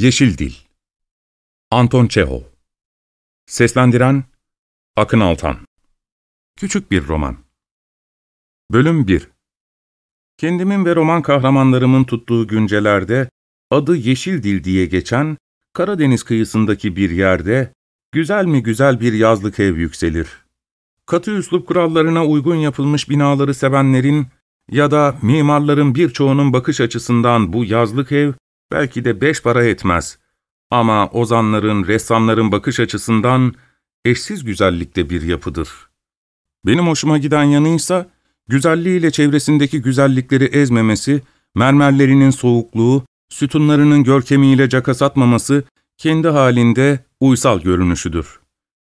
Yeşil Dil. Anton Çehov. Seslendiren Akın Altan. Küçük bir roman. Bölüm 1 Kendimin ve roman kahramanlarımın tuttuğu güncelerde adı Yeşil Dil diye geçen Karadeniz kıyısındaki bir yerde güzel mi güzel bir yazlık ev yükselir. Katı üslup kurallarına uygun yapılmış binaları sevenlerin ya da mimarların birçoğunun bakış açısından bu yazlık ev belki de beş para etmez. Ama ozanların, ressamların bakış açısından eşsiz güzellikte bir yapıdır. Benim hoşuma giden yanıysa, güzelliğiyle çevresindeki güzellikleri ezmemesi, mermerlerinin soğukluğu, sütunlarının görkemiyle caka atmaması, kendi halinde uysal görünüşüdür.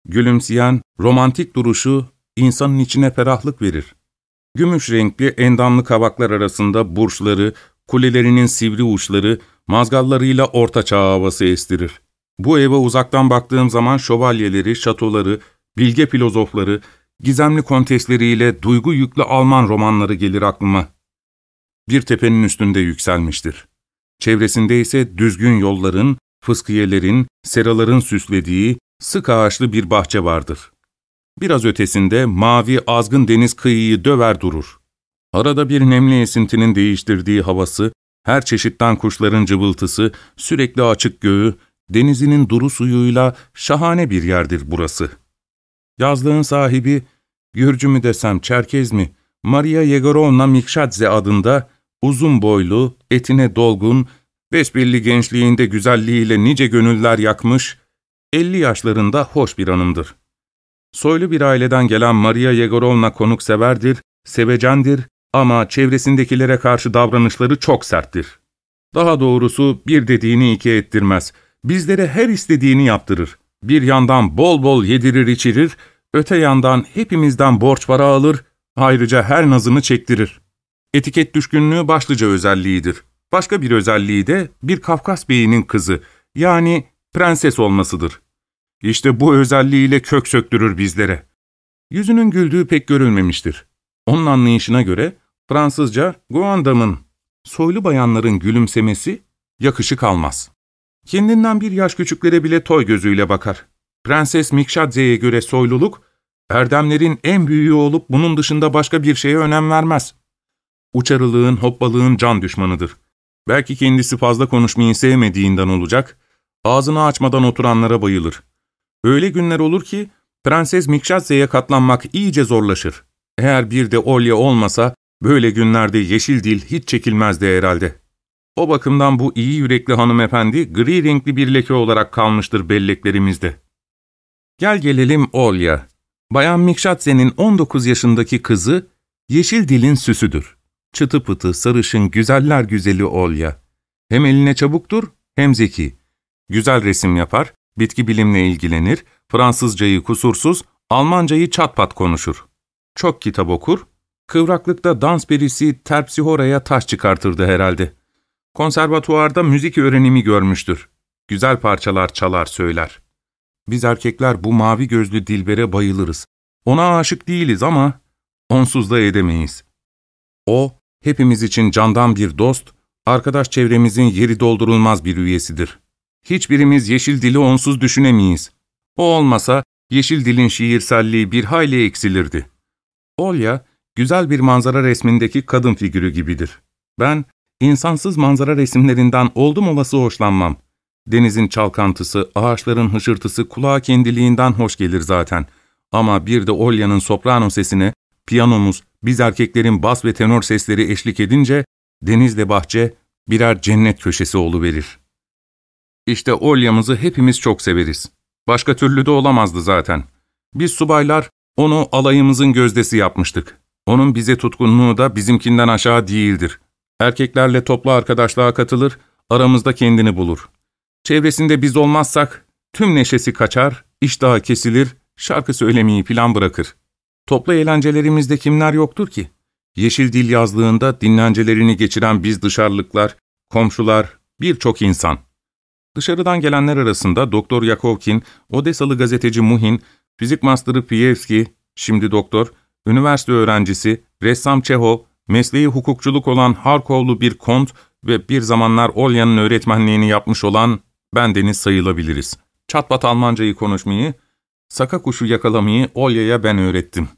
Gülümseyen, romantik duruşu insanın içine ferahlık verir. Gümüş renkli endamlı kavaklar arasında burçları, kulelerinin sivri uçları, mazgallarıyla orta çağ havası estirir. Bu eve uzaktan baktığım zaman şövalyeleri, şatoları, bilge filozofları, gizemli kontesleriyle duygu yüklü Alman romanları gelir aklıma. Bir tepenin üstünde yükselmiştir. Çevresinde ise düzgün yolların, fıskiyelerin, seraların süslediği sık ağaçlı bir bahçe vardır. Biraz ötesinde mavi azgın deniz kıyıyı döver durur. Arada bir nemli esintinin değiştirdiği havası, her çeşitten kuşların cıvıltısı, sürekli açık göğü, denizinin duru suyuyla şahane bir yerdir burası. Yazlığın sahibi, Gürcü mü desem Çerkez mi, Maria Yegorovna Mikşadze adında uzun boylu, etine dolgun, besbelli gençliğinde güzelliğiyle nice gönüller yakmış, elli yaşlarında hoş bir hanımdır. Soylu bir aileden gelen Maria Yegorovna konukseverdir, sevecendir ama çevresindekilere karşı davranışları çok serttir. Daha doğrusu bir dediğini iki ettirmez. Bizlere her istediğini yaptırır. Bir yandan bol bol yedirir içirir, öte yandan hepimizden borç para alır, ayrıca her nazını çektirir. Etiket düşkünlüğü başlıca özelliğidir. Başka bir özelliği de bir Kafkas beyinin kızı, yani prenses olmasıdır. İşte bu özelliğiyle kök söktürür bizlere. Yüzünün güldüğü pek görülmemiştir. Onun anlayışına göre Fransızca Guandam'ın, soylu bayanların gülümsemesi yakışık almaz. Kendinden bir yaş küçüklere bile toy gözüyle bakar. Prenses Mikşadze'ye göre soyluluk, erdemlerin en büyüğü olup bunun dışında başka bir şeye önem vermez. Uçarılığın, hopbalığın can düşmanıdır. Belki kendisi fazla konuşmayı sevmediğinden olacak, ağzını açmadan oturanlara bayılır. Öyle günler olur ki, Prenses Mikşadze'ye katlanmak iyice zorlaşır. Eğer bir de Olya olmasa, böyle günlerde yeşil dil hiç çekilmezdi herhalde. O bakımdan bu iyi yürekli hanımefendi gri renkli bir leke olarak kalmıştır belleklerimizde. Gel gelelim Olya. Bayan Mikşatze'nin 19 yaşındaki kızı, yeşil dilin süsüdür. Çıtı pıtı, sarışın, güzeller güzeli Olya. Hem eline çabuktur, hem zeki. Güzel resim yapar, bitki bilimle ilgilenir, Fransızcayı kusursuz, Almancayı çatpat konuşur. Çok kitap okur, kıvraklıkta dans perisi Terpsihora'ya taş çıkartırdı herhalde. Konservatuvarda müzik öğrenimi görmüştür. Güzel parçalar çalar söyler. Biz erkekler bu mavi gözlü Dilber'e bayılırız. Ona aşık değiliz ama onsuz da edemeyiz. O, hepimiz için candan bir dost, arkadaş çevremizin yeri doldurulmaz bir üyesidir. Hiçbirimiz yeşil dili onsuz düşünemeyiz. O olmasa yeşil dilin şiirselliği bir hayli eksilirdi. Olya, güzel bir manzara resmindeki kadın figürü gibidir. Ben, insansız manzara resimlerinden oldum olası hoşlanmam. Denizin çalkantısı, ağaçların hışırtısı kulağa kendiliğinden hoş gelir zaten. Ama bir de Olya'nın soprano sesine, piyanomuz, biz erkeklerin bas ve tenor sesleri eşlik edince, denizle bahçe birer cennet köşesi oluverir. İşte Olya'mızı hepimiz çok severiz. Başka türlü de olamazdı zaten. Biz subaylar onu alayımızın gözdesi yapmıştık. Onun bize tutkunluğu da bizimkinden aşağı değildir. Erkeklerle toplu arkadaşlığa katılır, aramızda kendini bulur. Çevresinde biz olmazsak tüm neşesi kaçar, iştahı kesilir, şarkı söylemeyi plan bırakır. Toplu eğlencelerimizde kimler yoktur ki? Yeşil Dil yazlığında dinlencelerini geçiren biz dışarılıklar, komşular, birçok insan. Dışarıdan gelenler arasında Doktor Yakovkin, Odesalı gazeteci Muhin, fizik masterı Piyevski, şimdi doktor, üniversite öğrencisi, ressam Çehov, mesleği hukukçuluk olan Harkovlu bir kont ve bir zamanlar Olya'nın öğretmenliğini yapmış olan ben deniz sayılabiliriz. Çatpat Almancayı konuşmayı, saka kuşu yakalamayı Olya'ya ben öğrettim.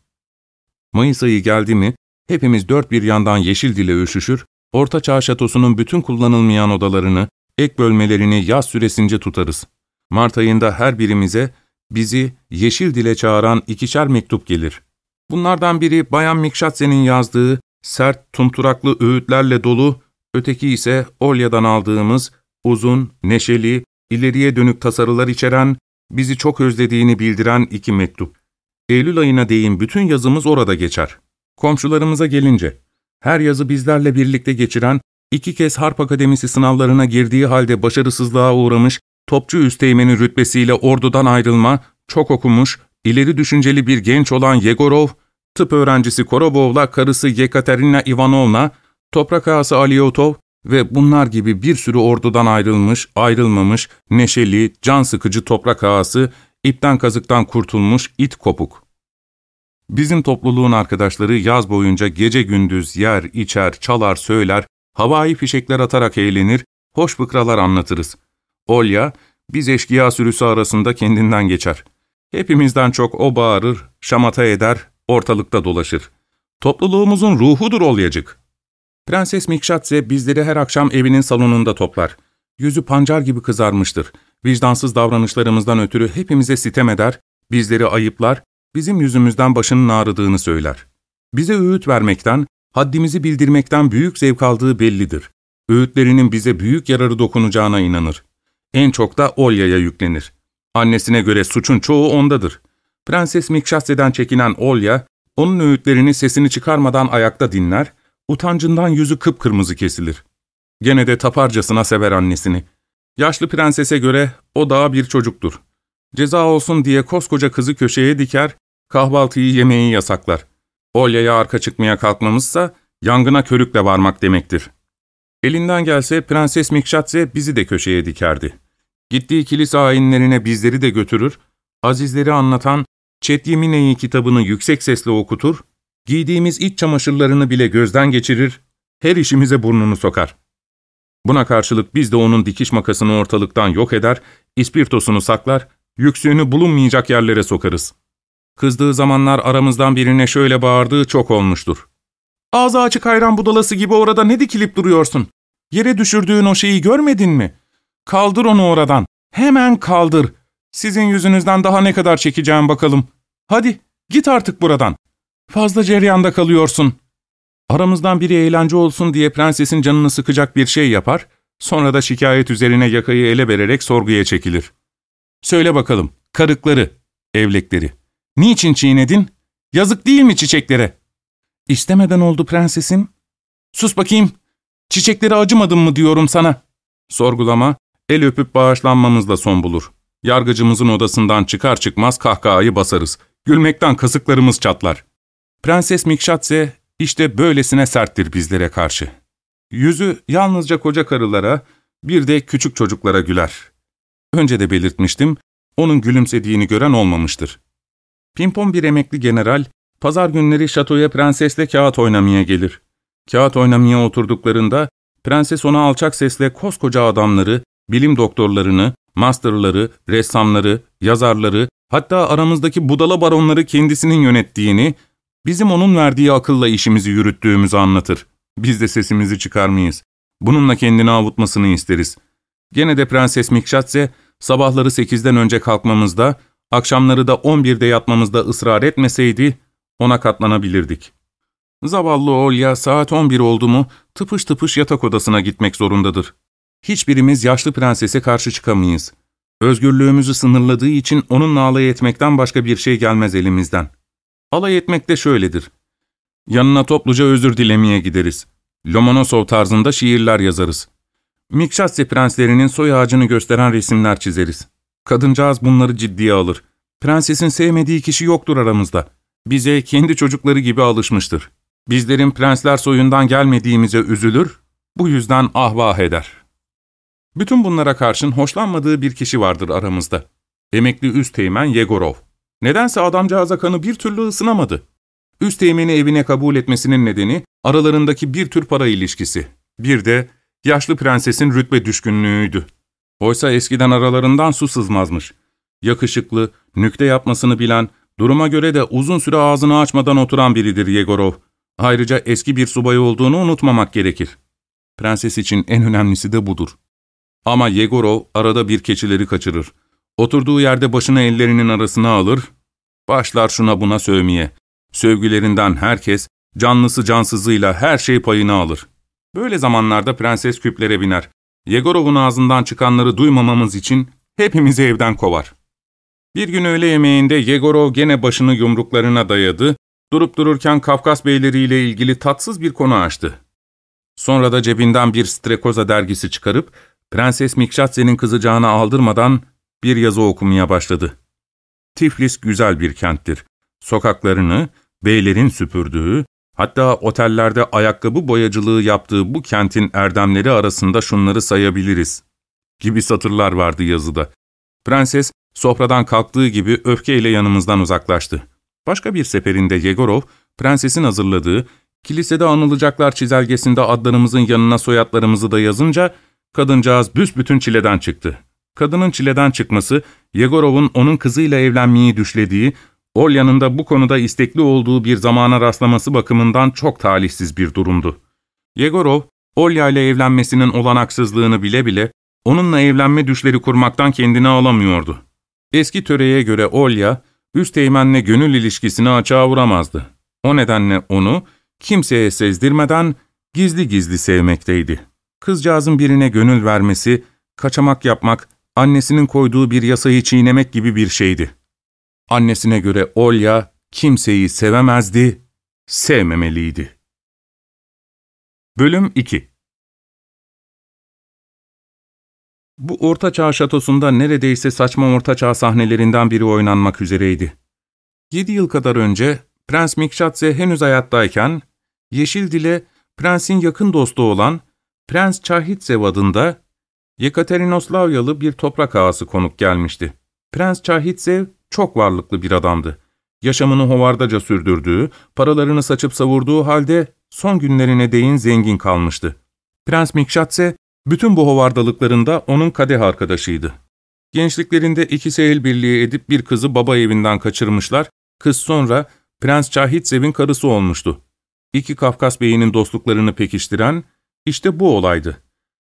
Mayıs ayı geldi mi, hepimiz dört bir yandan yeşil dile üşüşür, Orta Çağ Şatosu'nun bütün kullanılmayan odalarını, ek bölmelerini yaz süresince tutarız. Mart ayında her birimize bizi yeşil dile çağıran ikişer mektup gelir. Bunlardan biri Bayan Mikşatse'nin yazdığı sert, tumturaklı öğütlerle dolu, öteki ise Olya'dan aldığımız uzun, neşeli, ileriye dönük tasarılar içeren, bizi çok özlediğini bildiren iki mektup. Eylül ayına değin bütün yazımız orada geçer. Komşularımıza gelince, her yazı bizlerle birlikte geçiren, iki kez Harp Akademisi sınavlarına girdiği halde başarısızlığa uğramış, topçu üsteğmeni rütbesiyle ordudan ayrılma, çok okumuş, ileri düşünceli bir genç olan Yegorov, tıp öğrencisi Korobov'la karısı Yekaterina Ivanovna, toprak ağası Aliyotov ve bunlar gibi bir sürü ordudan ayrılmış, ayrılmamış, neşeli, can sıkıcı toprak ağası, ipten kazıktan kurtulmuş it kopuk. Bizim topluluğun arkadaşları yaz boyunca gece gündüz yer, içer, çalar, söyler, havai fişekler atarak eğlenir, hoş fıkralar anlatırız. Olya, biz eşkıya sürüsü arasında kendinden geçer. Hepimizden çok o bağırır, şamata eder, ortalıkta dolaşır. Topluluğumuzun ruhudur Olyacık. Prenses Mikşatse bizleri her akşam evinin salonunda toplar. Yüzü pancar gibi kızarmıştır. Vicdansız davranışlarımızdan ötürü hepimize sitem eder, bizleri ayıplar, bizim yüzümüzden başının ağrıdığını söyler. Bize öğüt vermekten, haddimizi bildirmekten büyük zevk aldığı bellidir. Öğütlerinin bize büyük yararı dokunacağına inanır. En çok da Olya'ya yüklenir. Annesine göre suçun çoğu ondadır. Prenses Mikşatse'den çekinen Olya, onun öğütlerini sesini çıkarmadan ayakta dinler, utancından yüzü kıpkırmızı kesilir. Gene de taparcasına sever annesini. Yaşlı prensese göre o daha bir çocuktur. Ceza olsun diye koskoca kızı köşeye diker, kahvaltıyı yemeği yasaklar. Olya'ya arka çıkmaya kalkmamızsa yangına körükle varmak demektir. Elinden gelse Prenses Mikşatse bizi de köşeye dikerdi. Gittiği kilise ayinlerine bizleri de götürür, azizleri anlatan Çetyemine'yi kitabını yüksek sesle okutur, giydiğimiz iç çamaşırlarını bile gözden geçirir, her işimize burnunu sokar. Buna karşılık biz de onun dikiş makasını ortalıktan yok eder, ispirtosunu saklar, yüksüğünü bulunmayacak yerlere sokarız. Kızdığı zamanlar aramızdan birine şöyle bağırdığı çok olmuştur. Ağzı açık hayran budalası gibi orada ne dikilip duruyorsun? Yere düşürdüğün o şeyi görmedin mi? Kaldır onu oradan. Hemen kaldır. Sizin yüzünüzden daha ne kadar çekeceğim bakalım. Hadi git artık buradan. Fazla ceryanda kalıyorsun. Aramızdan biri eğlence olsun diye prensesin canını sıkacak bir şey yapar, sonra da şikayet üzerine yakayı ele vererek sorguya çekilir. Söyle bakalım, karıkları, evlekleri. Niçin çiğnedin? Yazık değil mi çiçeklere? İstemeden oldu prensesim. Sus bakayım, çiçekleri acımadın mı diyorum sana. Sorgulama, el öpüp bağışlanmamızla son bulur. Yargıcımızın odasından çıkar çıkmaz kahkahayı basarız. Gülmekten kasıklarımız çatlar. Prenses Mikşatse işte böylesine serttir bizlere karşı. Yüzü yalnızca koca karılara, bir de küçük çocuklara güler. Önce de belirtmiştim, onun gülümsediğini gören olmamıştır. Pimpon bir emekli general, pazar günleri şatoya prensesle kağıt oynamaya gelir. Kağıt oynamaya oturduklarında, prenses ona alçak sesle koskoca adamları, bilim doktorlarını, masterları, ressamları, yazarları, hatta aramızdaki budala baronları kendisinin yönettiğini, bizim onun verdiği akılla işimizi yürüttüğümüzü anlatır. Biz de sesimizi çıkarmayız. Bununla kendini avutmasını isteriz. Gene de Prenses Mikşatse, sabahları sekizden önce kalkmamızda, akşamları da on birde yatmamızda ısrar etmeseydi, ona katlanabilirdik. Zavallı Olya saat on bir oldu mu tıpış tıpış yatak odasına gitmek zorundadır. Hiçbirimiz yaşlı prensese karşı çıkamayız. Özgürlüğümüzü sınırladığı için onunla alay etmekten başka bir şey gelmez elimizden. Alay etmek de şöyledir. Yanına topluca özür dilemeye gideriz. Lomonosov tarzında şiirler yazarız. Mikşatse prenslerinin soy ağacını gösteren resimler çizeriz. Kadıncağız bunları ciddiye alır. Prensesin sevmediği kişi yoktur aramızda. Bize kendi çocukları gibi alışmıştır. Bizlerin prensler soyundan gelmediğimize üzülür, bu yüzden ahvah eder. Bütün bunlara karşın hoşlanmadığı bir kişi vardır aramızda. Emekli Üsteğmen Yegorov. Nedense adamcağıza kanı bir türlü ısınamadı. Üsteğmeni evine kabul etmesinin nedeni aralarındaki bir tür para ilişkisi. Bir de yaşlı prensesin rütbe düşkünlüğüydü. Oysa eskiden aralarından su sızmazmış. Yakışıklı, nükte yapmasını bilen, duruma göre de uzun süre ağzını açmadan oturan biridir Yegorov. Ayrıca eski bir subay olduğunu unutmamak gerekir. Prenses için en önemlisi de budur. Ama Yegorov arada bir keçileri kaçırır. Oturduğu yerde başını ellerinin arasına alır, başlar şuna buna sövmeye. Sövgülerinden herkes, canlısı cansızıyla her şey payını alır. Böyle zamanlarda prenses küplere biner. Yegorov'un ağzından çıkanları duymamamız için hepimizi evden kovar. Bir gün öğle yemeğinde Yegorov gene başını yumruklarına dayadı, durup dururken Kafkas beyleriyle ilgili tatsız bir konu açtı. Sonra da cebinden bir Strekoza dergisi çıkarıp, Prenses Mikşatse'nin kızacağını aldırmadan bir yazı okumaya başladı. Tiflis güzel bir kenttir. Sokaklarını, beylerin süpürdüğü, hatta otellerde ayakkabı boyacılığı yaptığı bu kentin erdemleri arasında şunları sayabiliriz gibi satırlar vardı yazıda. Prenses sofradan kalktığı gibi öfkeyle yanımızdan uzaklaştı. Başka bir seferinde Yegorov, prensesin hazırladığı, kilisede anılacaklar çizelgesinde adlarımızın yanına soyadlarımızı da yazınca, kadıncağız büsbütün çileden çıktı. Kadının çileden çıkması, Yegorov'un onun kızıyla evlenmeyi düşlediği, Olya'nın da bu konuda istekli olduğu bir zamana rastlaması bakımından çok talihsiz bir durumdu. Yegorov, Olya ile evlenmesinin olanaksızlığını bile bile, onunla evlenme düşleri kurmaktan kendini alamıyordu. Eski töreye göre Olya, üst teğmenle gönül ilişkisini açığa vuramazdı. O nedenle onu, kimseye sezdirmeden gizli gizli sevmekteydi. Kızcağızın birine gönül vermesi, kaçamak yapmak, annesinin koyduğu bir yasayı çiğnemek gibi bir şeydi. Annesine göre Olya kimseyi sevemezdi, sevmemeliydi. Bölüm 2 Bu ortaçağ şatosunda neredeyse saçma ortaçağ sahnelerinden biri oynanmak üzereydi. Yedi yıl kadar önce Prens Mikşatse henüz hayattayken, Yeşil Dile prensin yakın dostu olan Prens Çahitsev adında Yekaterinoslavyalı bir toprak ağası konuk gelmişti. Prens Çahitsev çok varlıklı bir adamdı. Yaşamını hovardaca sürdürdüğü, paralarını saçıp savurduğu halde son günlerine değin zengin kalmıştı. Prens Mikşatse, bütün bu hovardalıklarında onun kadeh arkadaşıydı. Gençliklerinde ikisi el birliği edip bir kızı baba evinden kaçırmışlar, kız sonra Prens Çahitsev'in karısı olmuştu. İki Kafkas beyinin dostluklarını pekiştiren, işte bu olaydı.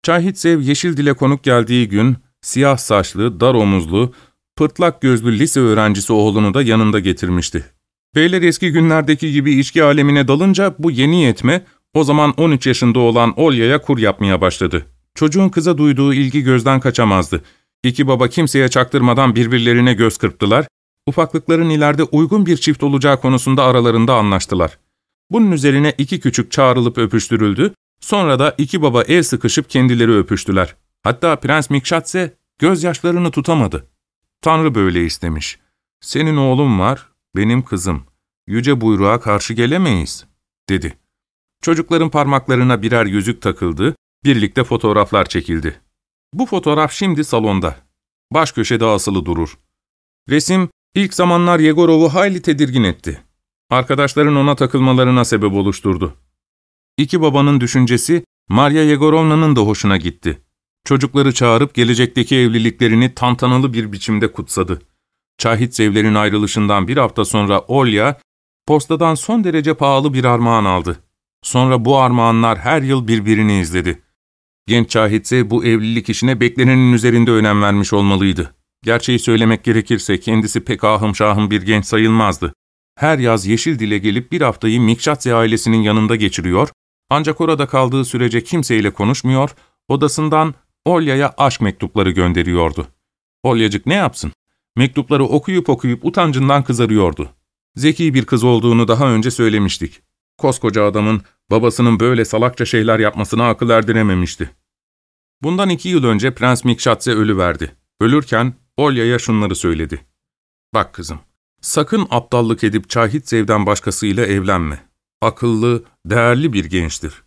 Çahitsev Yeşil Dile konuk geldiği gün, siyah saçlı, dar omuzlu, pırtlak gözlü lise öğrencisi oğlunu da yanında getirmişti. Beyler eski günlerdeki gibi içki alemine dalınca bu yeni yetme, o zaman 13 yaşında olan Olya'ya kur yapmaya başladı. Çocuğun kıza duyduğu ilgi gözden kaçamazdı. İki baba kimseye çaktırmadan birbirlerine göz kırptılar, ufaklıkların ileride uygun bir çift olacağı konusunda aralarında anlaştılar. Bunun üzerine iki küçük çağrılıp öpüştürüldü, sonra da iki baba el sıkışıp kendileri öpüştüler. Hatta Prens Mikşatse gözyaşlarını tutamadı. Tanrı böyle istemiş. Senin oğlum var, benim kızım. Yüce buyruğa karşı gelemeyiz, dedi. Çocukların parmaklarına birer yüzük takıldı, birlikte fotoğraflar çekildi. Bu fotoğraf şimdi salonda. Baş köşede asılı durur. Resim, ilk zamanlar Yegorov'u hayli tedirgin etti. Arkadaşların ona takılmalarına sebep oluşturdu. İki babanın düşüncesi, Maria Yegorovna'nın da hoşuna gitti. Çocukları çağırıp gelecekteki evliliklerini tantanalı bir biçimde kutsadı. Çahitsevlerin ayrılışından bir hafta sonra Olya, postadan son derece pahalı bir armağan aldı. Sonra bu armağanlar her yıl birbirini izledi. Genç Çahitse bu evlilik işine beklenenin üzerinde önem vermiş olmalıydı. Gerçeği söylemek gerekirse kendisi pek ahım şahım bir genç sayılmazdı. Her yaz Yeşil Dil'e gelip bir haftayı Mikşatze ailesinin yanında geçiriyor, ancak orada kaldığı sürece kimseyle konuşmuyor, odasından Olya'ya aşk mektupları gönderiyordu. Olyacık ne yapsın? Mektupları okuyup okuyup utancından kızarıyordu. Zeki bir kız olduğunu daha önce söylemiştik. Koskoca adamın babasının böyle salakça şeyler yapmasına akıl erdirememişti. Bundan iki yıl önce Prens Mikşatse ölüverdi. Ölürken Olya'ya şunları söyledi. Bak kızım, sakın aptallık edip Çahit Zev'den başkasıyla evlenme. Akıllı, değerli bir gençtir.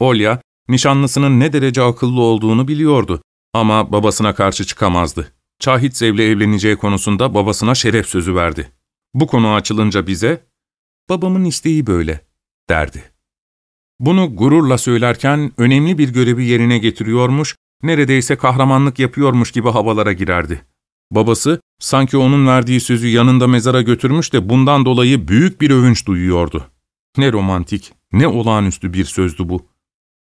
Olya, Nişanlısının ne derece akıllı olduğunu biliyordu ama babasına karşı çıkamazdı. Çahitsev'le evleneceği konusunda babasına şeref sözü verdi. Bu konu açılınca bize, ''Babamın isteği böyle.'' derdi. Bunu gururla söylerken önemli bir görevi yerine getiriyormuş, neredeyse kahramanlık yapıyormuş gibi havalara girerdi. Babası, sanki onun verdiği sözü yanında mezara götürmüş de bundan dolayı büyük bir övünç duyuyordu. Ne romantik, ne olağanüstü bir sözdü bu.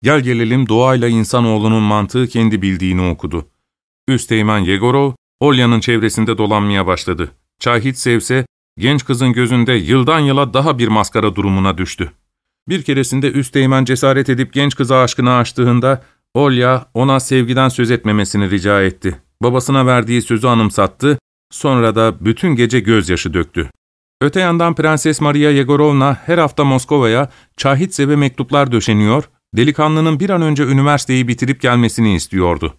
Gel gelelim doğayla insanoğlunun mantığı kendi bildiğini okudu. Üsteğmen Yegorov, Olya'nın çevresinde dolanmaya başladı. Çahit sevse, genç kızın gözünde yıldan yıla daha bir maskara durumuna düştü. Bir keresinde Üsteğmen cesaret edip genç kıza aşkını açtığında, Olya ona sevgiden söz etmemesini rica etti. Babasına verdiği sözü anımsattı, sonra da bütün gece gözyaşı döktü. Öte yandan Prenses Maria Yegorovna her hafta Moskova'ya Çahitsev'e mektuplar döşeniyor, delikanlının bir an önce üniversiteyi bitirip gelmesini istiyordu.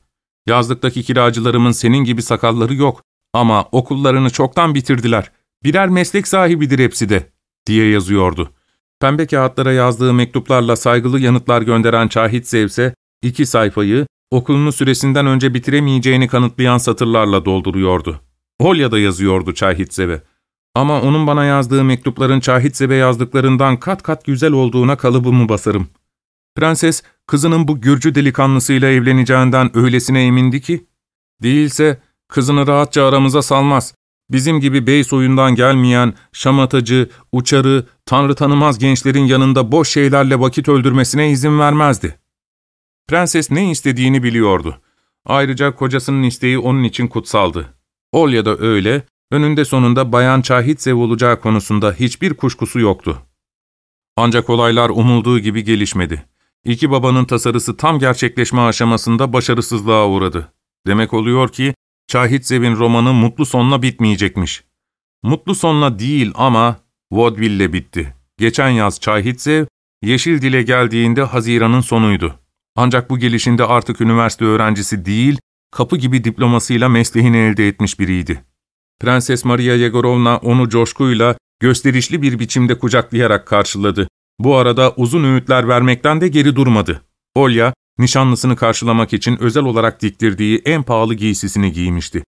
Yazlıktaki kiracılarımın senin gibi sakalları yok ama okullarını çoktan bitirdiler. Birer meslek sahibidir hepsi de, diye yazıyordu. Pembe kağıtlara yazdığı mektuplarla saygılı yanıtlar gönderen Çahitsev ise iki sayfayı okulunu süresinden önce bitiremeyeceğini kanıtlayan satırlarla dolduruyordu. Olya da yazıyordu Çahitsev'e. Ama onun bana yazdığı mektupların Çahitsev'e yazdıklarından kat kat güzel olduğuna kalıbımı basarım. Prenses, kızının bu Gürcü delikanlısıyla evleneceğinden öylesine emindi ki, değilse kızını rahatça aramıza salmaz. Bizim gibi bey soyundan gelmeyen, şamatacı, uçarı, tanrı tanımaz gençlerin yanında boş şeylerle vakit öldürmesine izin vermezdi. Prenses ne istediğini biliyordu. Ayrıca kocasının isteği onun için kutsaldı. Olya da öyle, önünde sonunda Bayan Çahitsev olacağı konusunda hiçbir kuşkusu yoktu. Ancak olaylar umulduğu gibi gelişmedi. İki babanın tasarısı tam gerçekleşme aşamasında başarısızlığa uğradı. Demek oluyor ki Çahitsev'in romanı mutlu sonla bitmeyecekmiş. Mutlu sonla değil ama vaudeville bitti. Geçen yaz Çahitsev, Yeşil Dil'e geldiğinde Haziran'ın sonuydu. Ancak bu gelişinde artık üniversite öğrencisi değil, kapı gibi diplomasıyla mesleğini elde etmiş biriydi. Prenses Maria Yegorovna onu coşkuyla, gösterişli bir biçimde kucaklayarak karşıladı. Bu arada uzun öğütler vermekten de geri durmadı. Olya, nişanlısını karşılamak için özel olarak diktirdiği en pahalı giysisini giymişti.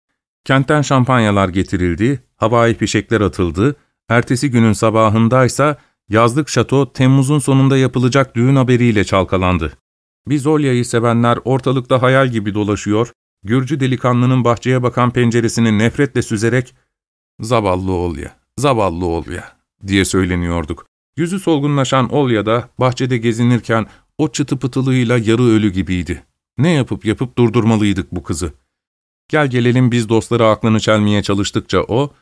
Kentten şampanyalar getirildi, havai fişekler atıldı, ertesi günün sabahındaysa yazlık şato Temmuz'un sonunda yapılacak düğün haberiyle çalkalandı. Biz Olya'yı sevenler ortalıkta hayal gibi dolaşıyor, Gürcü delikanlının bahçeye bakan penceresini nefretle süzerek ''Zavallı Olya, zavallı Olya'' diye söyleniyorduk. Yüzü solgunlaşan Olya da bahçede gezinirken o çıtı pıtılığıyla yarı ölü gibiydi. Ne yapıp yapıp durdurmalıydık bu kızı. Gel gelelim biz dostları aklını çelmeye çalıştıkça o,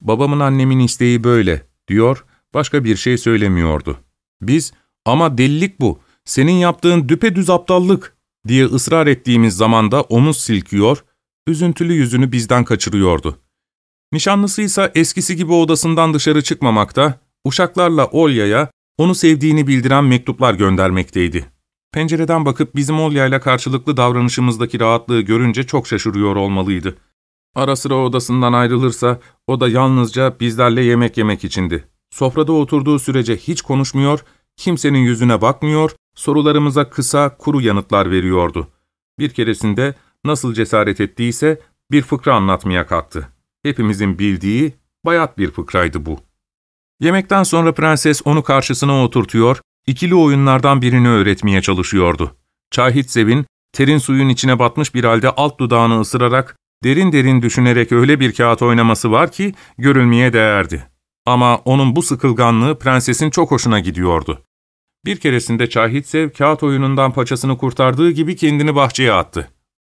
babamın annemin isteği böyle diyor, başka bir şey söylemiyordu. Biz, ama delilik bu, senin yaptığın düpedüz aptallık diye ısrar ettiğimiz zamanda omuz silkiyor, üzüntülü yüzünü bizden kaçırıyordu. Nişanlısı ise eskisi gibi odasından dışarı çıkmamakta, uşaklarla Olya'ya onu sevdiğini bildiren mektuplar göndermekteydi. Pencereden bakıp bizim Olya'yla karşılıklı davranışımızdaki rahatlığı görünce çok şaşırıyor olmalıydı. Ara sıra odasından ayrılırsa o da yalnızca bizlerle yemek yemek içindi. Sofrada oturduğu sürece hiç konuşmuyor, kimsenin yüzüne bakmıyor, sorularımıza kısa, kuru yanıtlar veriyordu. Bir keresinde nasıl cesaret ettiyse bir fıkra anlatmaya kalktı. Hepimizin bildiği bayat bir fıkraydı bu. Yemekten sonra prenses onu karşısına oturtuyor, ikili oyunlardan birini öğretmeye çalışıyordu. Çahitsev'in terin suyun içine batmış bir halde alt dudağını ısırarak, derin derin düşünerek öyle bir kağıt oynaması var ki görülmeye değerdi. Ama onun bu sıkılganlığı prensesin çok hoşuna gidiyordu. Bir keresinde Çahitsev kağıt oyunundan paçasını kurtardığı gibi kendini bahçeye attı.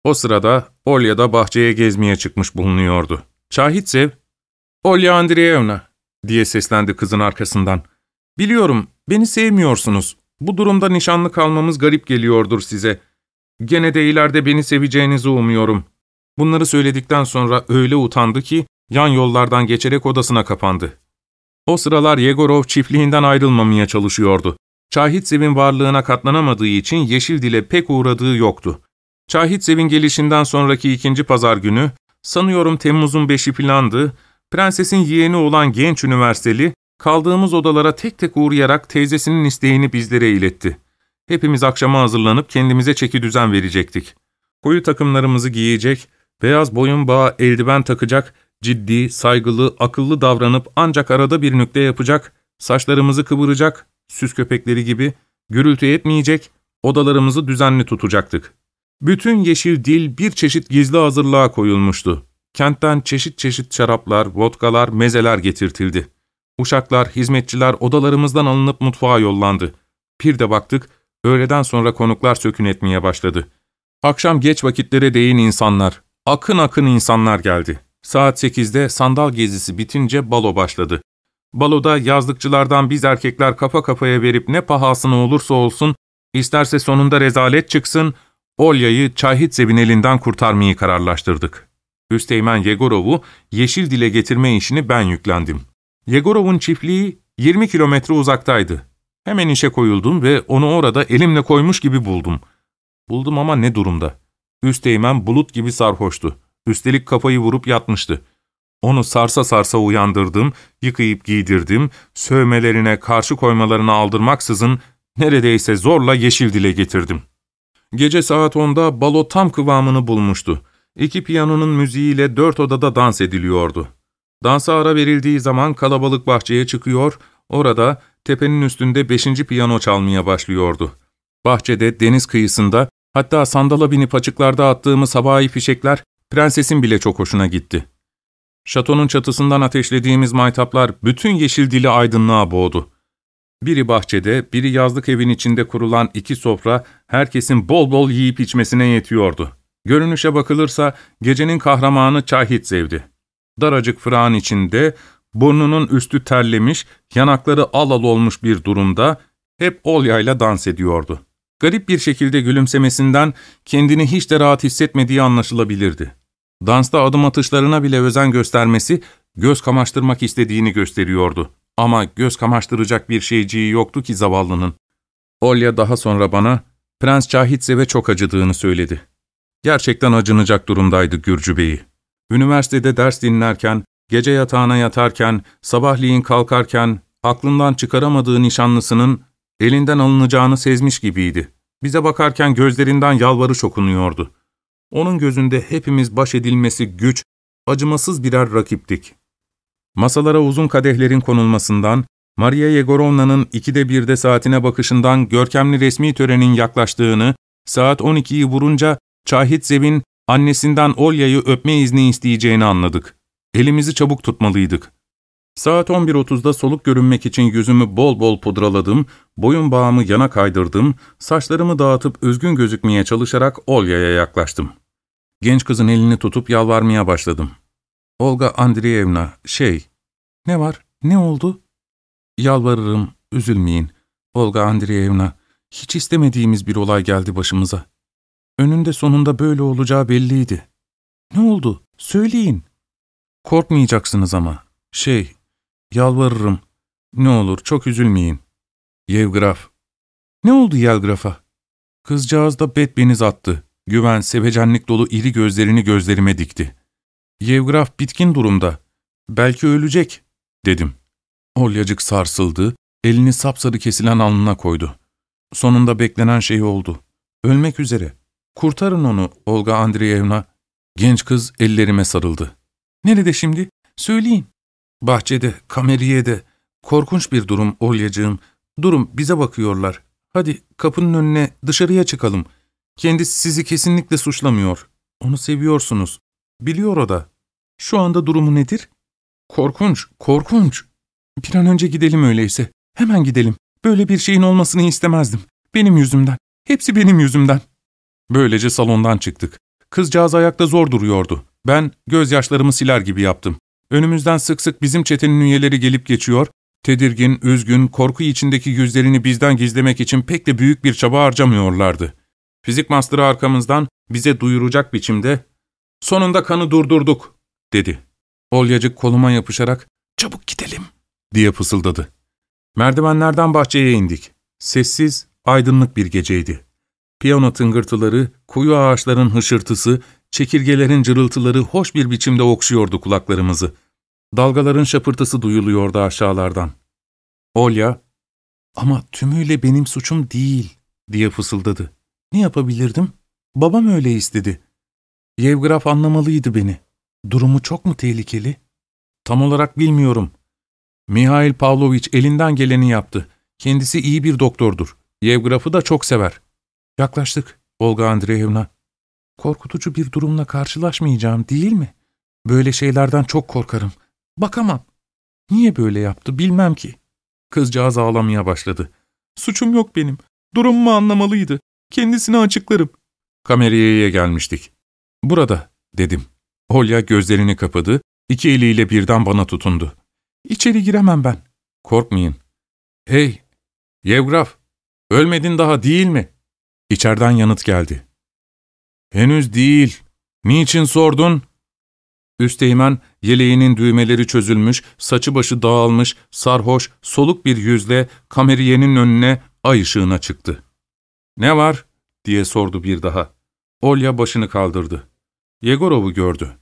O sırada Olya da bahçeye gezmeye çıkmış bulunuyordu. Çahitsev, ''Olya Andreyevna'' diye seslendi kızın arkasından. ''Biliyorum, beni sevmiyorsunuz. Bu durumda nişanlı kalmamız garip geliyordur size. Gene de ileride beni seveceğinizi umuyorum.'' Bunları söyledikten sonra öyle utandı ki yan yollardan geçerek odasına kapandı. O sıralar Yegorov çiftliğinden ayrılmamaya çalışıyordu. Çahitsev'in varlığına katlanamadığı için Yeşil Dil'e pek uğradığı yoktu. Çahitsev'in gelişinden sonraki ikinci pazar günü, sanıyorum Temmuz'un beşi filandı, prensesin yeğeni olan genç üniversiteli, kaldığımız odalara tek tek uğrayarak teyzesinin isteğini bizlere iletti. Hepimiz akşama hazırlanıp kendimize çeki düzen verecektik. Koyu takımlarımızı giyecek, beyaz boyun bağı eldiven takacak, ciddi, saygılı, akıllı davranıp ancak arada bir nükle yapacak, saçlarımızı kıvıracak, süs köpekleri gibi, gürültü etmeyecek, odalarımızı düzenli tutacaktık. Bütün yeşil dil bir çeşit gizli hazırlığa koyulmuştu. Kentten çeşit çeşit şaraplar, vodkalar, mezeler getirtildi. Uşaklar, hizmetçiler odalarımızdan alınıp mutfağa yollandı. Bir de baktık, öğleden sonra konuklar sökün etmeye başladı. Akşam geç vakitlere değin insanlar, akın akın insanlar geldi. Saat sekizde sandal gezisi bitince balo başladı. Baloda yazlıkçılardan biz erkekler kafa kafaya verip ne pahasına olursa olsun, isterse sonunda rezalet çıksın, Olya'yı Çahitsev'in elinden kurtarmayı kararlaştırdık. Üsteğmen Yegorov'u yeşil dile getirme işini ben yüklendim. Yegorov'un çiftliği 20 kilometre uzaktaydı. Hemen işe koyuldum ve onu orada elimle koymuş gibi buldum. Buldum ama ne durumda? Üsteğmen bulut gibi sarhoştu. Üstelik kafayı vurup yatmıştı. Onu sarsa sarsa uyandırdım, yıkayıp giydirdim, sövmelerine, karşı koymalarına aldırmaksızın neredeyse zorla yeşil dile getirdim. Gece saat 10'da balo tam kıvamını bulmuştu. İki piyanonun müziğiyle dört odada dans ediliyordu. Dansa ara verildiği zaman kalabalık bahçeye çıkıyor, orada tepenin üstünde beşinci piyano çalmaya başlıyordu. Bahçede, deniz kıyısında, hatta sandala binip açıklarda attığımız havai fişekler prensesin bile çok hoşuna gitti. Şatonun çatısından ateşlediğimiz maytaplar bütün yeşil dili aydınlığa boğdu. Biri bahçede, biri yazlık evin içinde kurulan iki sofra herkesin bol bol yiyip içmesine yetiyordu. Görünüşe bakılırsa gecenin kahramanı Çahit zevdi. Daracık fırağın içinde, burnunun üstü terlemiş, yanakları al al olmuş bir durumda hep Olya'yla dans ediyordu. Garip bir şekilde gülümsemesinden kendini hiç de rahat hissetmediği anlaşılabilirdi. Dansta adım atışlarına bile özen göstermesi, göz kamaştırmak istediğini gösteriyordu. Ama göz kamaştıracak bir şeyciği yoktu ki zavallının. Olya daha sonra bana, Prens Çahitsev'e çok acıdığını söyledi. Gerçekten acınacak durumdaydı Gürcü Bey'i. Üniversitede ders dinlerken, gece yatağına yatarken, sabahleyin kalkarken, aklından çıkaramadığı nişanlısının elinden alınacağını sezmiş gibiydi. Bize bakarken gözlerinden yalvarış okunuyordu. Onun gözünde hepimiz baş edilmesi güç, acımasız birer rakiptik. Masalara uzun kadehlerin konulmasından, Maria Yegorovna'nın ikide birde saatine bakışından görkemli resmi törenin yaklaştığını, saat 12'yi vurunca Çahit annesinden Olya'yı öpme izni isteyeceğini anladık. Elimizi çabuk tutmalıydık. Saat 11.30'da soluk görünmek için yüzümü bol bol pudraladım, boyun bağımı yana kaydırdım, saçlarımı dağıtıp üzgün gözükmeye çalışarak Olya'ya yaklaştım. Genç kızın elini tutup yalvarmaya başladım. Olga Andreevna, şey, ne var, ne oldu? Yalvarırım, üzülmeyin. Olga Andreevna, hiç istemediğimiz bir olay geldi başımıza. Önünde sonunda böyle olacağı belliydi. Ne oldu? Söyleyin. Korkmayacaksınız ama. Şey, yalvarırım. Ne olur çok üzülmeyin. Yevgraf. Ne oldu Yelgraf'a? Kızcağız da bedbeniz attı. Güven, sevecenlik dolu iri gözlerini gözlerime dikti. Yevgraf bitkin durumda. Belki ölecek, dedim. Olyacık sarsıldı, elini sapsarı kesilen alnına koydu. Sonunda beklenen şey oldu. Ölmek üzere. Kurtarın onu Olga Andreyevna. Genç kız ellerime sarıldı. Nerede şimdi? Söyleyin. Bahçede, kameriyede. Korkunç bir durum Olyacığım. Durum bize bakıyorlar. Hadi kapının önüne dışarıya çıkalım. Kendisi sizi kesinlikle suçlamıyor. Onu seviyorsunuz. Biliyor o da. Şu anda durumu nedir? Korkunç, korkunç. Bir an önce gidelim öyleyse. Hemen gidelim. Böyle bir şeyin olmasını istemezdim. Benim yüzümden. Hepsi benim yüzümden. Böylece salondan çıktık. Kızcağız ayakta zor duruyordu. Ben gözyaşlarımı siler gibi yaptım. Önümüzden sık sık bizim çetenin üyeleri gelip geçiyor, tedirgin, üzgün, korku içindeki yüzlerini bizden gizlemek için pek de büyük bir çaba harcamıyorlardı. Fizik master'ı arkamızdan bize duyuracak biçimde ''Sonunda kanı durdurduk'' dedi. Olyacık koluma yapışarak ''Çabuk gidelim'' diye fısıldadı. Merdivenlerden bahçeye indik. Sessiz, aydınlık bir geceydi. Piyano tıngırtıları, kuyu ağaçların hışırtısı, çekirgelerin cırıltıları hoş bir biçimde okşuyordu kulaklarımızı. Dalgaların şapırtısı duyuluyordu aşağılardan. Olya, ''Ama tümüyle benim suçum değil.'' diye fısıldadı. ''Ne yapabilirdim? Babam öyle istedi. Yevgraf anlamalıydı beni. Durumu çok mu tehlikeli?'' ''Tam olarak bilmiyorum. Mihail Pavlovich elinden geleni yaptı. Kendisi iyi bir doktordur. Yevgraf'ı da çok sever. Yaklaştık, Olga Andreevna. Korkutucu bir durumla karşılaşmayacağım değil mi? Böyle şeylerden çok korkarım. Bakamam. Niye böyle yaptı bilmem ki. Kızcağız ağlamaya başladı. Suçum yok benim. Durumumu anlamalıydı. Kendisine açıklarım. Kameriyeye gelmiştik. Burada, dedim. Olya gözlerini kapadı, iki eliyle birden bana tutundu. İçeri giremem ben. Korkmayın. Hey, Yevgraf, ölmedin daha değil mi? İçeriden yanıt geldi. Henüz değil. Niçin sordun? Üsteğmen, yeleğinin düğmeleri çözülmüş, saçı başı dağılmış, sarhoş, soluk bir yüzle kameriyenin önüne ay ışığına çıktı. ''Ne var?'' diye sordu bir daha. Olya başını kaldırdı. Yegorov'u gördü.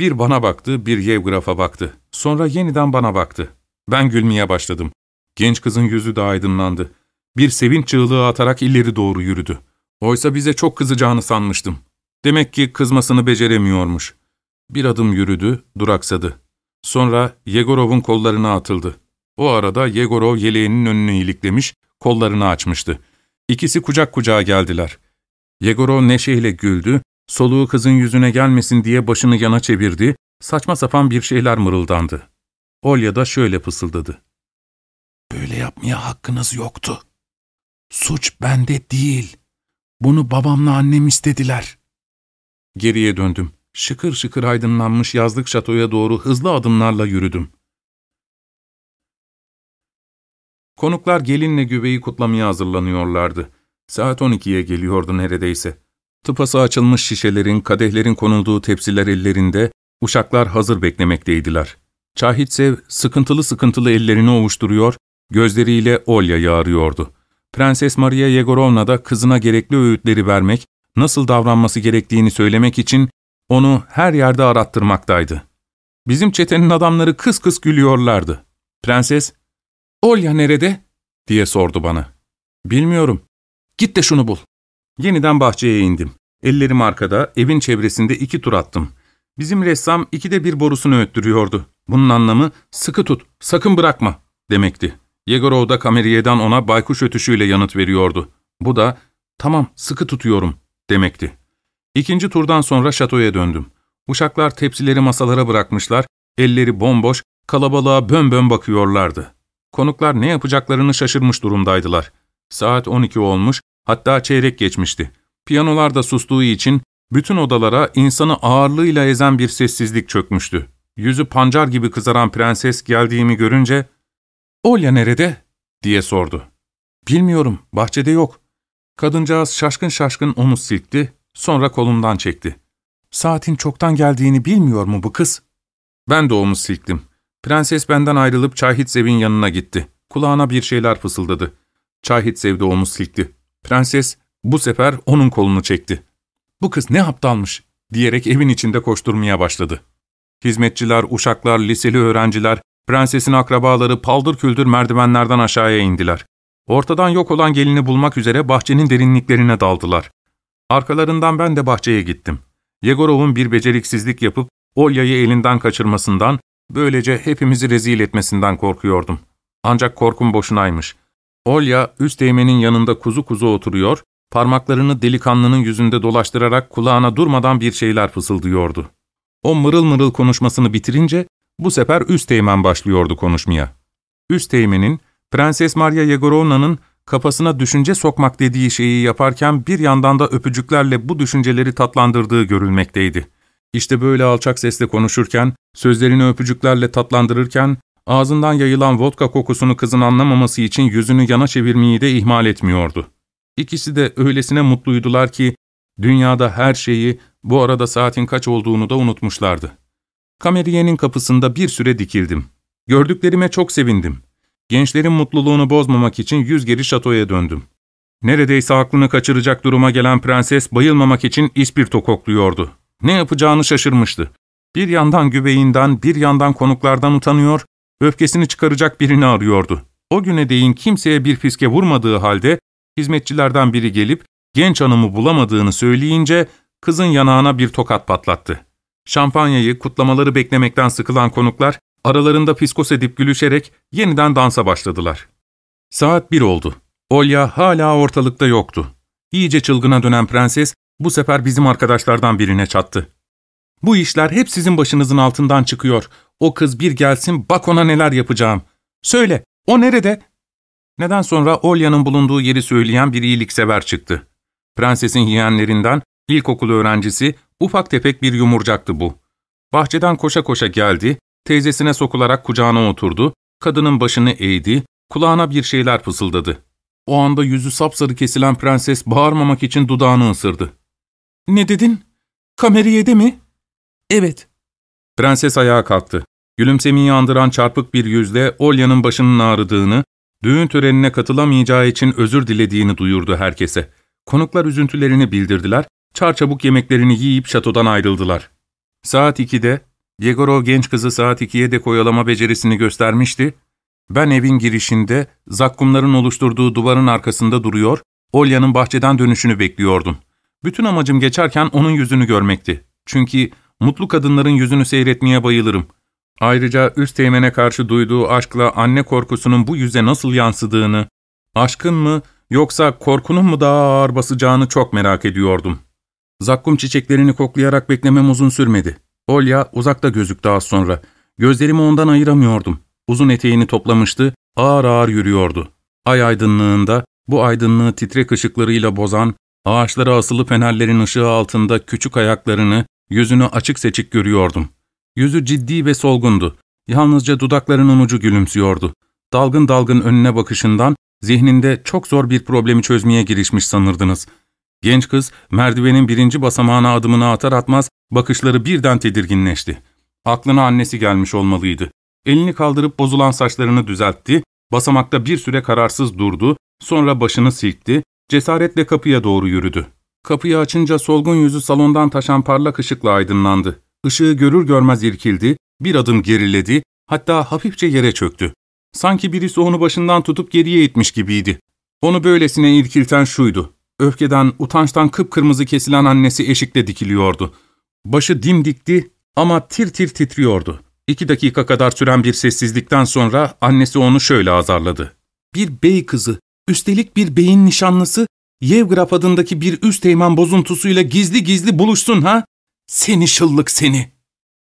Bir bana baktı, bir Yevgraf'a baktı. Sonra yeniden bana baktı. Ben gülmeye başladım. Genç kızın yüzü de aydınlandı. Bir sevinç çığlığı atarak ileri doğru yürüdü. Oysa bize çok kızacağını sanmıştım. Demek ki kızmasını beceremiyormuş. Bir adım yürüdü, duraksadı. Sonra Yegorov'un kollarına atıldı. O arada Yegorov yeleğinin önünü iliklemiş, kollarını açmıştı. İkisi kucak kucağa geldiler. Yegorov neşeyle güldü, soluğu kızın yüzüne gelmesin diye başını yana çevirdi, saçma sapan bir şeyler mırıldandı. Olya da şöyle fısıldadı. Böyle yapmaya hakkınız yoktu. Suç bende değil. Bunu babamla annem istediler. Geriye döndüm. Şıkır şıkır aydınlanmış yazlık şatoya doğru hızlı adımlarla yürüdüm. Konuklar gelinle güveyi kutlamaya hazırlanıyorlardı. Saat 12'ye geliyordu neredeyse. Tıpası açılmış şişelerin, kadehlerin konulduğu tepsiler ellerinde, uşaklar hazır beklemekteydiler. Çahitsev sıkıntılı sıkıntılı ellerini ovuşturuyor, gözleriyle Olya'yı arıyordu. Prenses Maria Yegorovna da kızına gerekli öğütleri vermek, nasıl davranması gerektiğini söylemek için onu her yerde arattırmaktaydı. Bizim çetenin adamları kıs kıs gülüyorlardı. Prenses, ''Olya nerede?'' diye sordu bana. ''Bilmiyorum. Git de şunu bul.'' Yeniden bahçeye indim. Ellerim arkada, evin çevresinde iki tur attım. Bizim ressam ikide bir borusunu öttürüyordu. Bunun anlamı sıkı tut, sakın bırakma demekti. Yegorov da kameriyeden ona baykuş ötüşüyle yanıt veriyordu. Bu da tamam sıkı tutuyorum demekti. İkinci turdan sonra şatoya döndüm. Uşaklar tepsileri masalara bırakmışlar, elleri bomboş, kalabalığa bön bön bakıyorlardı. Konuklar ne yapacaklarını şaşırmış durumdaydılar. Saat 12 olmuş, hatta çeyrek geçmişti. Piyanolar da sustuğu için bütün odalara insanı ağırlığıyla ezen bir sessizlik çökmüştü. Yüzü pancar gibi kızaran prenses geldiğimi görünce, ''Olya nerede?'' diye sordu. ''Bilmiyorum, bahçede yok.'' Kadıncağız şaşkın şaşkın omuz silkti, sonra kolumdan çekti. ''Saatin çoktan geldiğini bilmiyor mu bu kız?'' Ben de omuz silktim. Prenses benden ayrılıp Çahitzev'in yanına gitti. Kulağına bir şeyler fısıldadı. Çahitzev de omuz silkti. Prenses bu sefer onun kolunu çekti. ''Bu kız ne aptalmış?'' diyerek evin içinde koşturmaya başladı. Hizmetçiler, uşaklar, liseli öğrenciler, prensesin akrabaları paldır küldür merdivenlerden aşağıya indiler. Ortadan yok olan gelini bulmak üzere bahçenin derinliklerine daldılar. Arkalarından ben de bahçeye gittim. Yegorov'un bir beceriksizlik yapıp Olya'yı elinden kaçırmasından, böylece hepimizi rezil etmesinden korkuyordum. Ancak korkum boşunaymış. Olya, üst değmenin yanında kuzu kuzu oturuyor, parmaklarını delikanlının yüzünde dolaştırarak kulağına durmadan bir şeyler fısıldıyordu. O mırıl mırıl konuşmasını bitirince, bu sefer üst teğmen başlıyordu konuşmaya. Üst teğmenin, Prenses Maria Yegorovna'nın kafasına düşünce sokmak dediği şeyi yaparken bir yandan da öpücüklerle bu düşünceleri tatlandırdığı görülmekteydi. İşte böyle alçak sesle konuşurken, sözlerini öpücüklerle tatlandırırken, ağzından yayılan vodka kokusunu kızın anlamaması için yüzünü yana çevirmeyi de ihmal etmiyordu. İkisi de öylesine mutluydular ki, dünyada her şeyi, bu arada saatin kaç olduğunu da unutmuşlardı. Kameriyenin kapısında bir süre dikildim. Gördüklerime çok sevindim. Gençlerin mutluluğunu bozmamak için yüz geri şatoya döndüm. Neredeyse aklını kaçıracak duruma gelen prenses bayılmamak için ispirto kokluyordu. Ne yapacağını şaşırmıştı. Bir yandan gübeyinden, bir yandan konuklardan utanıyor, öfkesini çıkaracak birini arıyordu. O güne değin kimseye bir fiske vurmadığı halde, hizmetçilerden biri gelip genç hanımı bulamadığını söyleyince kızın yanağına bir tokat patlattı. Şampanyayı, kutlamaları beklemekten sıkılan konuklar Aralarında fiskos edip gülüşerek yeniden dansa başladılar. Saat bir oldu. Olya hala ortalıkta yoktu. İyice çılgına dönen prenses Bu sefer bizim arkadaşlardan birine çattı. ''Bu işler hep sizin başınızın altından çıkıyor. O kız bir gelsin bak ona neler yapacağım. Söyle, o nerede?'' Neden sonra Olya'nın bulunduğu yeri söyleyen bir iyiliksever çıktı. Prensesin yeğenlerinden ilkokul öğrencisi ufak tefek bir yumurcaktı bu. Bahçeden koşa koşa geldi, teyzesine sokularak kucağına oturdu, kadının başını eğdi, kulağına bir şeyler fısıldadı. O anda yüzü sapsarı kesilen prenses bağırmamak için dudağını ısırdı. ''Ne dedin? Kameriyede mi?'' ''Evet.'' Prenses ayağa kalktı. Gülümsemeyi andıran çarpık bir yüzle Olya'nın başının ağrıdığını, düğün törenine katılamayacağı için özür dilediğini duyurdu herkese. Konuklar üzüntülerini bildirdiler, çarçabuk yemeklerini yiyip şatodan ayrıldılar. Saat 2'de, Yegorov genç kızı saat 2'ye de koyalama becerisini göstermişti. Ben evin girişinde, zakkumların oluşturduğu duvarın arkasında duruyor, Olya'nın bahçeden dönüşünü bekliyordum. Bütün amacım geçerken onun yüzünü görmekti. Çünkü mutlu kadınların yüzünü seyretmeye bayılırım. Ayrıca üst teğmene karşı duyduğu aşkla anne korkusunun bu yüze nasıl yansıdığını, aşkın mı yoksa korkunun mu daha ağır basacağını çok merak ediyordum. Zakkum çiçeklerini koklayarak beklemem uzun sürmedi. Olya uzakta gözüktü az sonra. Gözlerimi ondan ayıramıyordum. Uzun eteğini toplamıştı, ağır ağır yürüyordu. Ay aydınlığında, bu aydınlığı titrek ışıklarıyla bozan, ağaçlara asılı fenerlerin ışığı altında küçük ayaklarını, yüzünü açık seçik görüyordum. Yüzü ciddi ve solgundu. Yalnızca dudaklarının ucu gülümsüyordu. Dalgın dalgın önüne bakışından, zihninde çok zor bir problemi çözmeye girişmiş sanırdınız. Genç kız, merdivenin birinci basamağına adımını atar atmaz, bakışları birden tedirginleşti. Aklına annesi gelmiş olmalıydı. Elini kaldırıp bozulan saçlarını düzeltti, basamakta bir süre kararsız durdu, sonra başını silkti, cesaretle kapıya doğru yürüdü. Kapıyı açınca solgun yüzü salondan taşan parlak ışıkla aydınlandı. Işığı görür görmez irkildi, bir adım geriledi, hatta hafifçe yere çöktü. Sanki birisi onu başından tutup geriye itmiş gibiydi. Onu böylesine irkilten şuydu. Öfkeden, utançtan kıpkırmızı kesilen annesi eşikte dikiliyordu. Başı dimdikti ama tir tir titriyordu. İki dakika kadar süren bir sessizlikten sonra annesi onu şöyle azarladı. Bir bey kızı, üstelik bir beyin nişanlısı, Yevgraf adındaki bir üst teğmen bozuntusuyla gizli gizli buluşsun ha? Seni şıllık seni!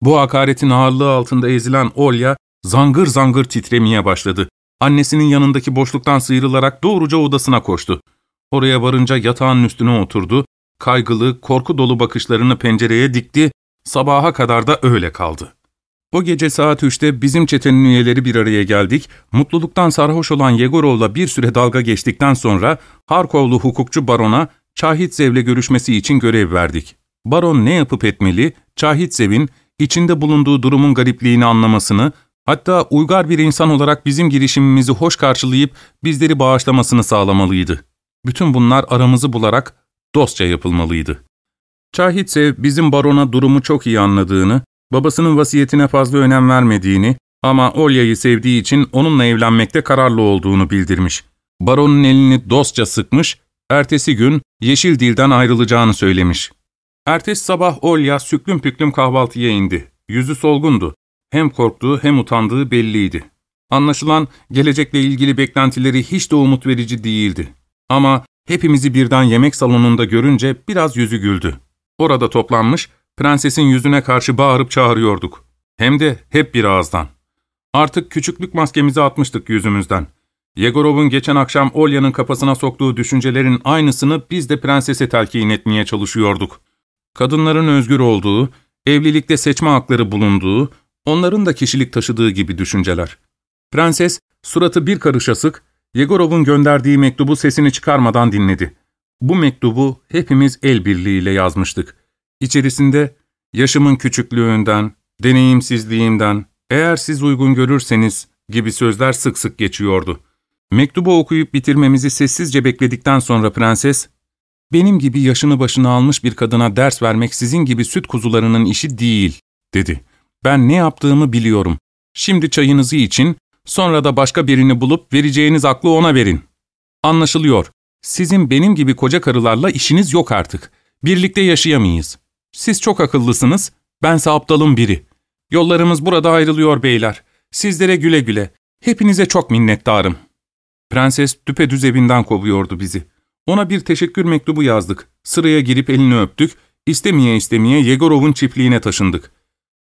Bu hakaretin ağırlığı altında ezilen Olya, zangır zangır titremeye başladı. Annesinin yanındaki boşluktan sıyrılarak doğruca odasına koştu. Oraya varınca yatağın üstüne oturdu, kaygılı, korku dolu bakışlarını pencereye dikti, sabaha kadar da öyle kaldı. O gece saat üçte bizim çetenin üyeleri bir araya geldik, mutluluktan sarhoş olan Yegorov'la bir süre dalga geçtikten sonra Harkovlu hukukçu barona Çahitsev'le görüşmesi için görev verdik. Baron ne yapıp etmeli, Çahitsev'in içinde bulunduğu durumun garipliğini anlamasını, hatta uygar bir insan olarak bizim girişimimizi hoş karşılayıp bizleri bağışlamasını sağlamalıydı. Bütün bunlar aramızı bularak dostça yapılmalıydı. Çahitsev bizim barona durumu çok iyi anladığını, babasının vasiyetine fazla önem vermediğini ama Olya'yı sevdiği için onunla evlenmekte kararlı olduğunu bildirmiş. Baronun elini dostça sıkmış, ertesi gün Yeşil Dil'den ayrılacağını söylemiş. Ertesi sabah Olya süklüm püklüm kahvaltıya indi. Yüzü solgundu. Hem korktuğu hem utandığı belliydi. Anlaşılan gelecekle ilgili beklentileri hiç de umut verici değildi. Ama hepimizi birden yemek salonunda görünce biraz yüzü güldü. Orada toplanmış, prensesin yüzüne karşı bağırıp çağırıyorduk. Hem de hep bir ağızdan. Artık küçüklük maskemizi atmıştık yüzümüzden. Yegorov'un geçen akşam Olya'nın kafasına soktuğu düşüncelerin aynısını biz de prensese telkin etmeye çalışıyorduk. Kadınların özgür olduğu, evlilikte seçme hakları bulunduğu, onların da kişilik taşıdığı gibi düşünceler. Prenses, suratı bir karış asık, Yegorov'un gönderdiği mektubu sesini çıkarmadan dinledi. Bu mektubu hepimiz el birliğiyle yazmıştık. İçerisinde yaşımın küçüklüğünden, deneyimsizliğimden, eğer siz uygun görürseniz gibi sözler sık sık geçiyordu. Mektubu okuyup bitirmemizi sessizce bekledikten sonra prenses, ''Benim gibi yaşını başına almış bir kadına ders vermek sizin gibi süt kuzularının işi değil.'' dedi. ''Ben ne yaptığımı biliyorum. Şimdi çayınızı için, sonra da başka birini bulup vereceğiniz aklı ona verin. Anlaşılıyor. Sizin benim gibi koca karılarla işiniz yok artık. Birlikte yaşayamayız. Siz çok akıllısınız, bense aptalın biri. Yollarımız burada ayrılıyor beyler. Sizlere güle güle. Hepinize çok minnettarım.'' Prenses düpedüz evinden kovuyordu bizi. Ona bir teşekkür mektubu yazdık. Sıraya girip elini öptük. İstemeye istemeye Yegorov'un çiftliğine taşındık.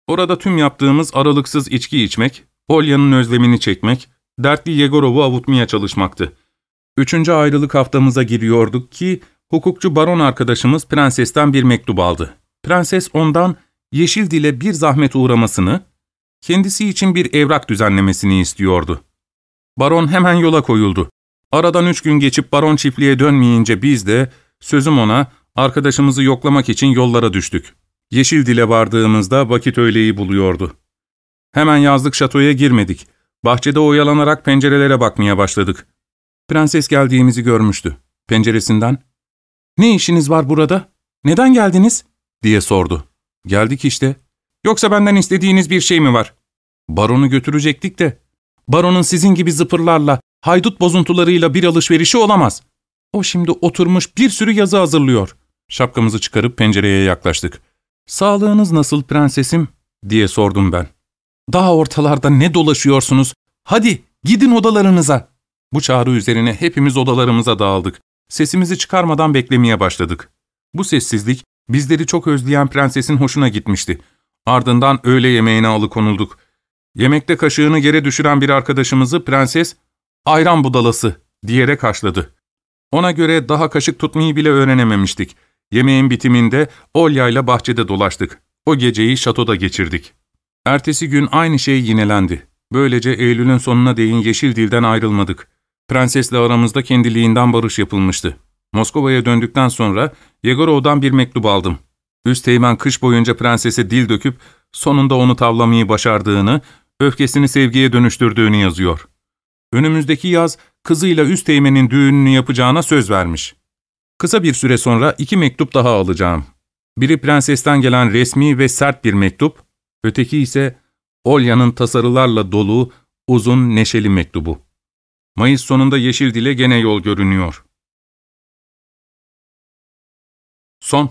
Orada tüm yaptığımız aralıksız içki içmek, Olya'nın özlemini çekmek, dertli Yegorov'u avutmaya çalışmaktı. Üçüncü ayrılık haftamıza giriyorduk ki, hukukçu baron arkadaşımız prensesten bir mektup aldı. Prenses ondan yeşil dile bir zahmet uğramasını, kendisi için bir evrak düzenlemesini istiyordu. Baron hemen yola koyuldu. Aradan üç gün geçip baron çiftliğe dönmeyince biz de, sözüm ona, arkadaşımızı yoklamak için yollara düştük. Yeşil dile vardığımızda vakit öğleyi buluyordu. Hemen yazlık şatoya girmedik. Bahçede oyalanarak pencerelere bakmaya başladık. Prenses geldiğimizi görmüştü. Penceresinden, ''Ne işiniz var burada? Neden geldiniz?'' diye sordu. ''Geldik işte. Yoksa benden istediğiniz bir şey mi var?'' ''Baronu götürecektik de. Baronun sizin gibi zıpırlarla, haydut bozuntularıyla bir alışverişi olamaz. O şimdi oturmuş bir sürü yazı hazırlıyor.'' Şapkamızı çıkarıp pencereye yaklaştık. ''Sağlığınız nasıl prensesim?'' diye sordum ben. ''Daha ortalarda ne dolaşıyorsunuz? Hadi gidin odalarınıza.'' Bu çağrı üzerine hepimiz odalarımıza dağıldık. Sesimizi çıkarmadan beklemeye başladık. Bu sessizlik bizleri çok özleyen prensesin hoşuna gitmişti. Ardından öğle yemeğine alıkonulduk. Yemekte kaşığını yere düşüren bir arkadaşımızı prenses ''ayran budalası'' diyerek haşladı. Ona göre daha kaşık tutmayı bile öğrenememiştik. Yemeğin bitiminde Olya ile bahçede dolaştık. O geceyi şatoda geçirdik. Ertesi gün aynı şey yinelendi. Böylece Eylül'ün sonuna değin Yeşil Dil'den ayrılmadık. Prensesle aramızda kendiliğinden barış yapılmıştı. Moskova'ya döndükten sonra Yegorov'dan bir mektup aldım. Üsteğmen kış boyunca prensese dil döküp sonunda onu tavlamayı başardığını, öfkesini sevgiye dönüştürdüğünü yazıyor. Önümüzdeki yaz kızıyla Üsteğmen'in düğününü yapacağına söz vermiş. Kısa bir süre sonra iki mektup daha alacağım. Biri prensesten gelen resmi ve sert bir mektup, öteki ise Olya'nın tasarılarla dolu, uzun, neşeli mektubu. Mayıs sonunda Yeşil Dil'e gene yol görünüyor. Son